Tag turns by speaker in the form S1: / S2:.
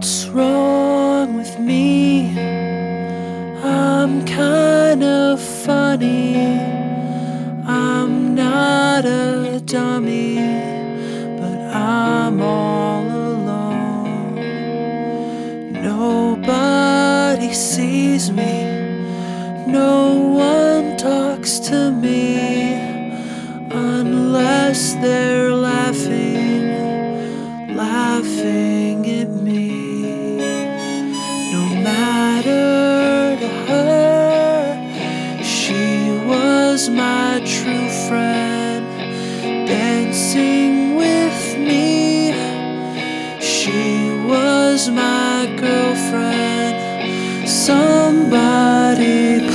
S1: What's wrong with me? I'm kind of funny. I'm not a dummy, but I'm all alone. Nobody sees me, no one talks to me unless they're laughing, laughing at me. She was my true friend, dancing with me. She was my girlfriend. Somebody